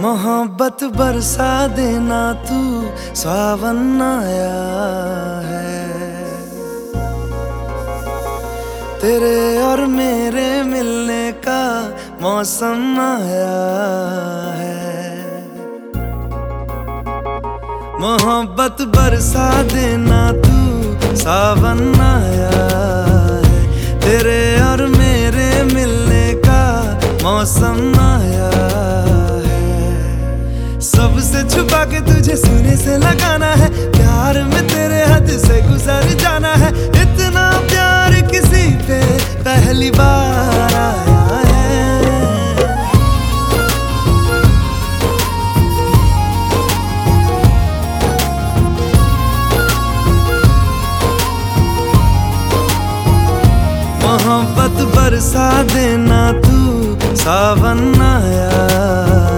मोहब्बत बरसा देना तू सावन आया है। तेरे और मेरे मिलने का मौसम आया है। मोहब्बत बरसा देना तू सावन आया है। तेरे और मेरे मिलने का मौसम आया छुपा के तुझे सीने से लगाना है। प्यार में तेरे हद से गुजर जाना है। इतना प्यार किसी पे पहली बार आया मोहब्बत बरसा देना तू, सावन आया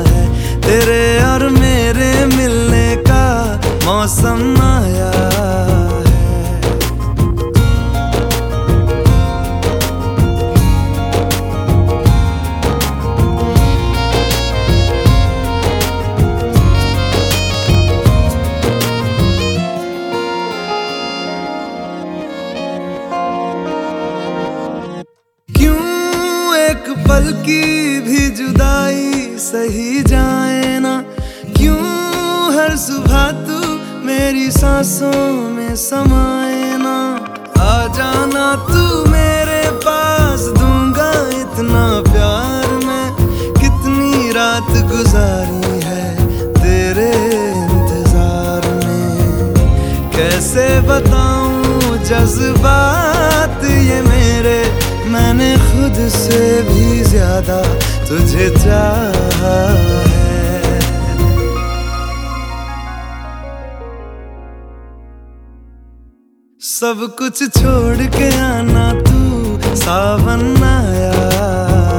है। तेरे और मेरे सही जाए ना। क्यों हर सुबह तू मेरी सांसों में समाए ना? आ जाना तू मेरे पास, दूँगा इतना प्यार मैं। कितनी रात गुजारी है तेरे इंतज़ार में। कैसे बताऊँ जज्बात ये मेरे? मैंने खुद से भी ज़्यादा तुझे सब कुछ छोड़ के आना तू, सावन आया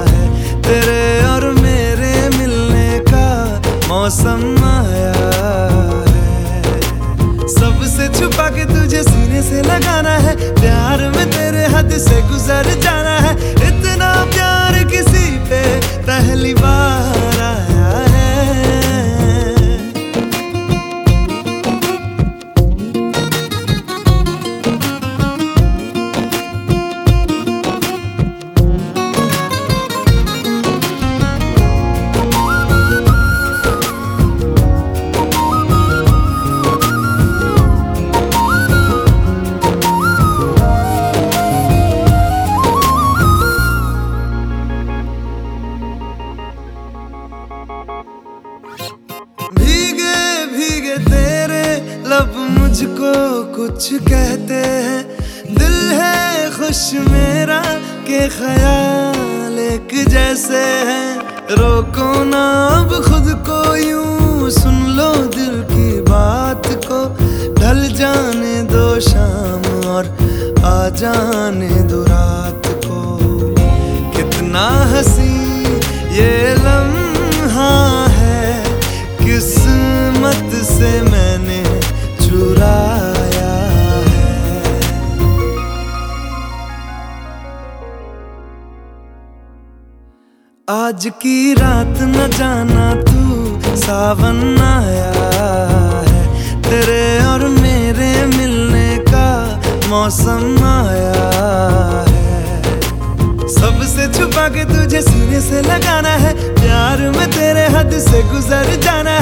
है। तेरे और मेरे मिलने का मौसम आया है। सबसे छुपा के तुझे सीने से लगाना है। प्यार में तेरे हद से गुजर कुछ कहते हैं। दिल है खुश मेरा के ख्याल एक जैसे हैं। रोको ना अब खुद को यूँ सुन लो दिल की बात को। ढल जाने दो शाम और आ जाने दो रात को। कितना हँसी की रात न जाना तू सावन आया है। तेरे और मेरे मिलने का मौसम आया है। सबसे छुपा के तुझे सीने से लगाना है। प्यार में तेरे हद से गुजर जाना